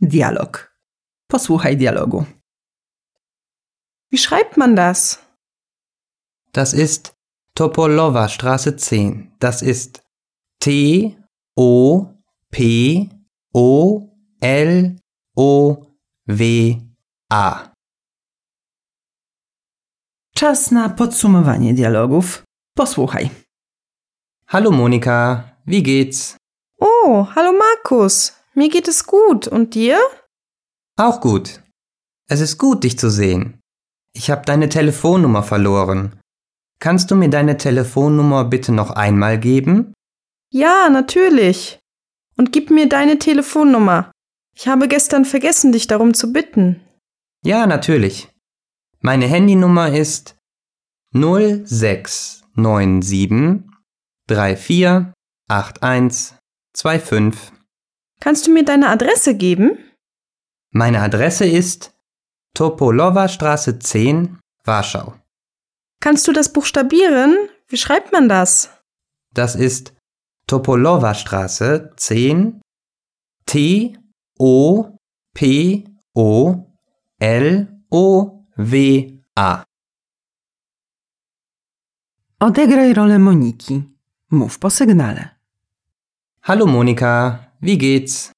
Dialog. Posłuchaj dialogu. Wie schreibt man das? Das ist Topolowa Straße 10. Das ist T O P O L O W A. Czas na podsumowanie dialogów. Posłuchaj. Hallo Monika, wie geht's? Oh, hallo Markus. Mir geht es gut. Und dir? Auch gut. Es ist gut, dich zu sehen. Ich habe deine Telefonnummer verloren. Kannst du mir deine Telefonnummer bitte noch einmal geben? Ja, natürlich. Und gib mir deine Telefonnummer. Ich habe gestern vergessen, dich darum zu bitten. Ja, natürlich. Meine Handynummer ist 0697 34 81 25. Kannst du mir deine Adresse geben? Meine Adresse ist Topolowa Straße 10, Warschau. Kannst du das buchstabieren? Wie schreibt man das? Das ist Topolowa Straße 10 T O P O L O W A. Odegraj rolę Moniki. Mów po sygnale. Hallo Monika, wie geht's?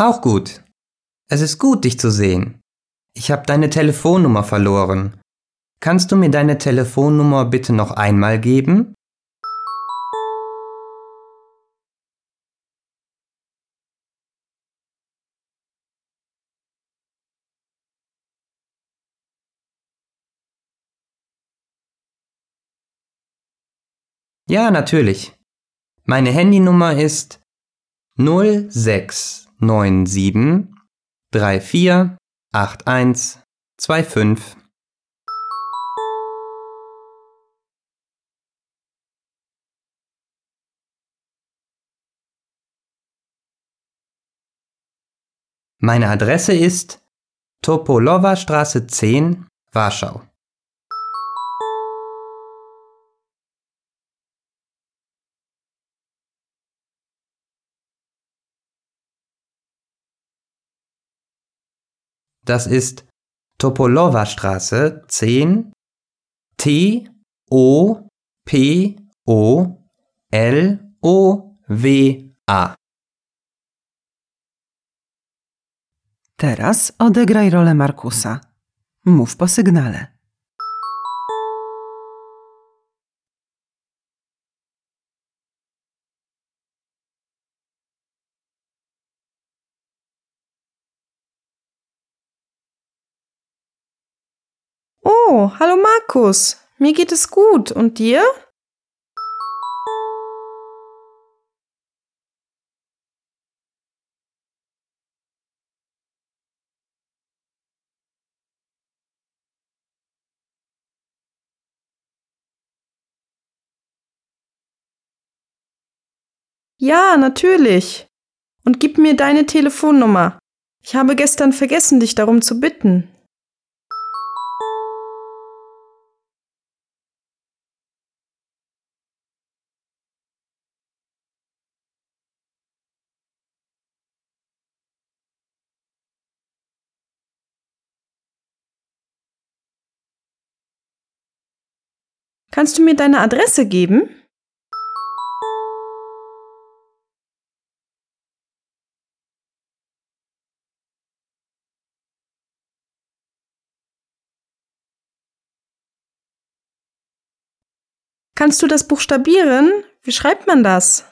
Auch gut. Es ist gut, dich zu sehen. Ich habe deine Telefonnummer verloren. Kannst du mir deine Telefonnummer bitte noch einmal geben? Ja, natürlich. Meine Handynummer ist 0697 34 81 25. Meine Adresse ist Topolowa Straße 10, Warschau. Das ist Topolowa Straße 10 T O P O L O W A. Teraz odegraj rolę Markusa. Mów po sygnale. Oh, hallo Markus. Mir geht es gut. Und dir? Ja, natürlich. Und gib mir deine Telefonnummer. Ich habe gestern vergessen, dich darum zu bitten. Kannst du mir deine Adresse geben? Kannst du das buchstabieren? Wie schreibt man das?